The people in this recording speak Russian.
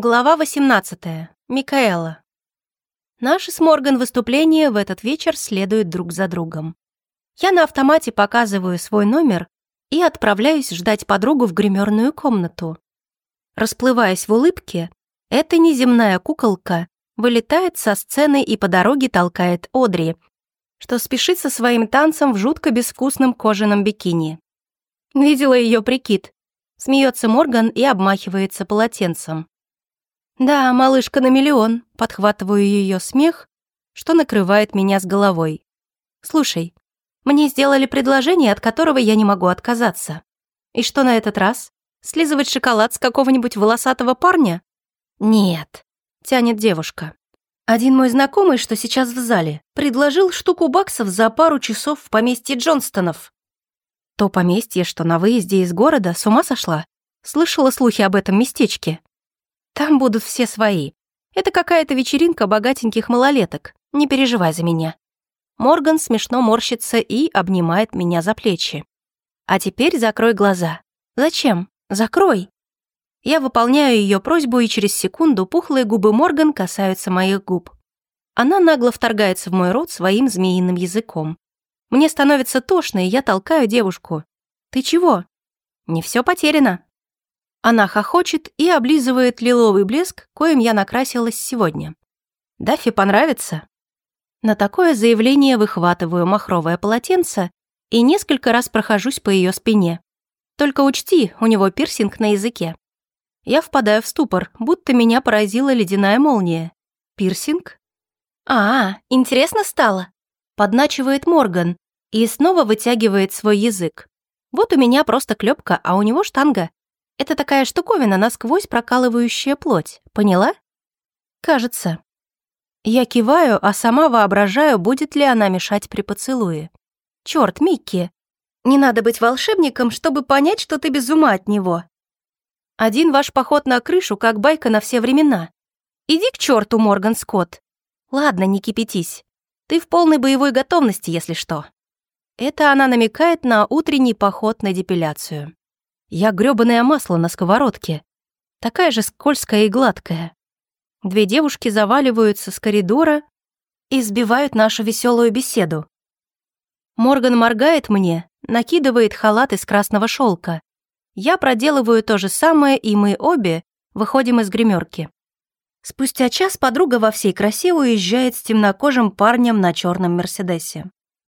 Глава 18. Микаэла. Наши с Морган выступления в этот вечер следуют друг за другом. Я на автомате показываю свой номер и отправляюсь ждать подругу в гримерную комнату. Расплываясь в улыбке, эта неземная куколка вылетает со сцены и по дороге толкает Одри, что спешит со своим танцем в жутко безвкусном кожаном бикини. Видела ее прикид. Смеется Морган и обмахивается полотенцем. «Да, малышка на миллион», — подхватываю ее смех, что накрывает меня с головой. «Слушай, мне сделали предложение, от которого я не могу отказаться. И что на этот раз? Слизывать шоколад с какого-нибудь волосатого парня? Нет, тянет девушка. Один мой знакомый, что сейчас в зале, предложил штуку баксов за пару часов в поместье Джонстонов. То поместье, что на выезде из города, с ума сошла? Слышала слухи об этом местечке. Там будут все свои. Это какая-то вечеринка богатеньких малолеток. Не переживай за меня. Морган смешно морщится и обнимает меня за плечи. А теперь закрой глаза. Зачем? Закрой. Я выполняю ее просьбу, и через секунду пухлые губы Морган касаются моих губ. Она нагло вторгается в мой рот своим змеиным языком. Мне становится тошно, и я толкаю девушку. «Ты чего?» «Не все потеряно», она хохочет и облизывает лиловый блеск, коим я накрасилась сегодня. Даффи понравится? На такое заявление выхватываю махровое полотенце и несколько раз прохожусь по ее спине. Только учти, у него пирсинг на языке. Я впадаю в ступор, будто меня поразила ледяная молния. Пирсинг? А, интересно стало. Подначивает Морган и снова вытягивает свой язык. Вот у меня просто клепка, а у него штанга. Это такая штуковина, насквозь прокалывающая плоть. Поняла? Кажется. Я киваю, а сама воображаю, будет ли она мешать при поцелуе. Черт, Микки, не надо быть волшебником, чтобы понять, что ты без ума от него. Один ваш поход на крышу, как байка на все времена. Иди к черту, Морган Скотт. Ладно, не кипятись. Ты в полной боевой готовности, если что. Это она намекает на утренний поход на депиляцию. Я грёбаное масло на сковородке. Такая же скользкая и гладкая. Две девушки заваливаются с коридора и сбивают нашу веселую беседу. Морган моргает мне, накидывает халат из красного шелка. Я проделываю то же самое, и мы обе выходим из гримерки. Спустя час подруга во всей красе уезжает с темнокожим парнем на черном Мерседесе.